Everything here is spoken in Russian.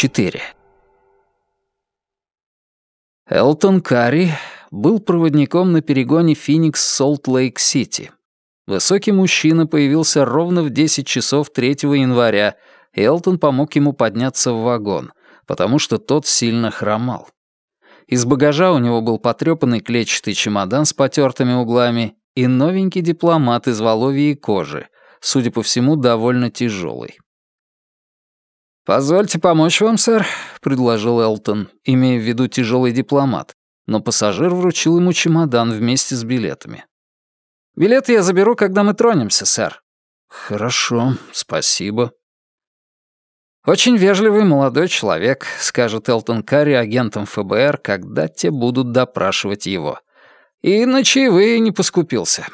4. Элтон Карри был проводником на перегоне Феникс-Солт-Лейк-Сити. Высокий мужчина появился ровно в 10 часов 3 января, и Элтон помог ему подняться в вагон, потому что тот сильно хромал. Из багажа у него был потрёпанный клетчатый чемодан с потертыми углами и новенький дипломат из воловьей кожи, судя по всему, довольно тяжелый. «Позвольте помочь вам, сэр», — предложил Элтон, имея в виду тяжелый дипломат, но пассажир вручил ему чемодан вместе с билетами. «Билеты я заберу, когда мы тронемся, сэр». «Хорошо, спасибо». «Очень вежливый молодой человек», — скажет Элтон Карри агентам ФБР, когда те будут допрашивать его. «И на чаевые не поскупился.